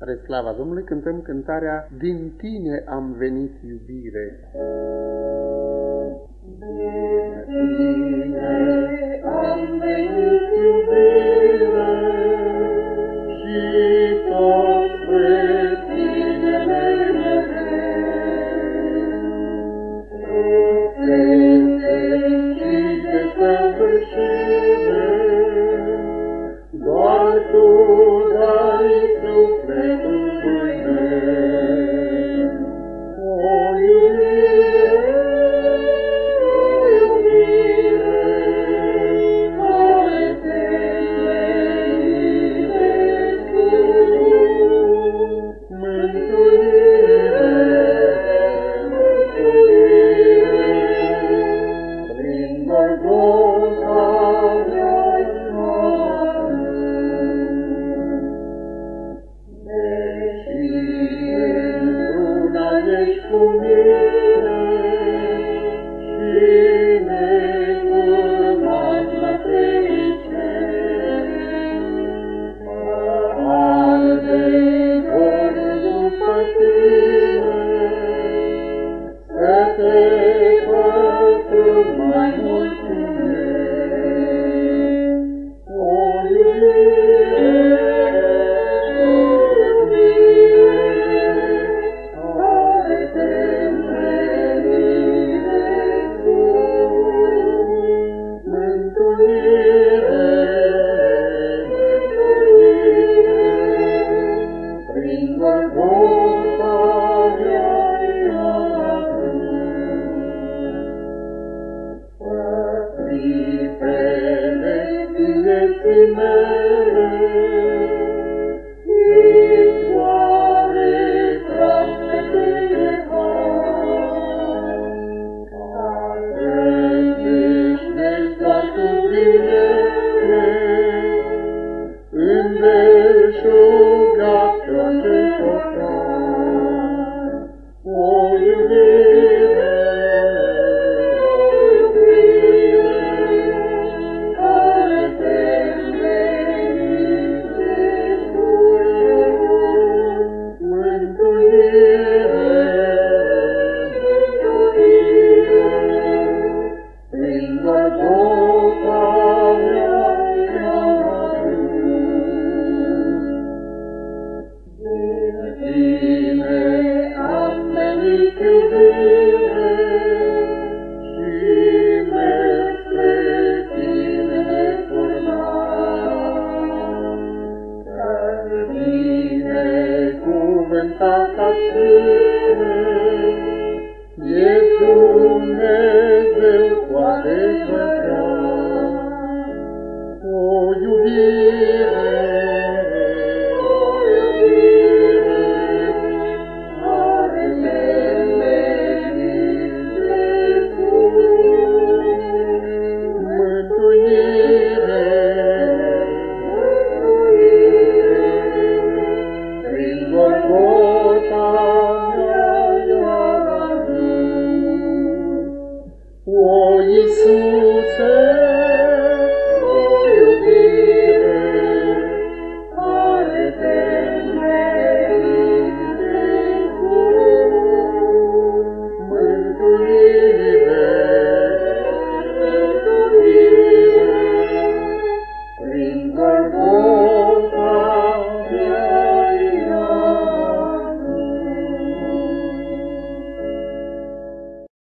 Spre slava Domnului cântăm cântarea Din tine am venit iubire. Din Oh, cuvântat a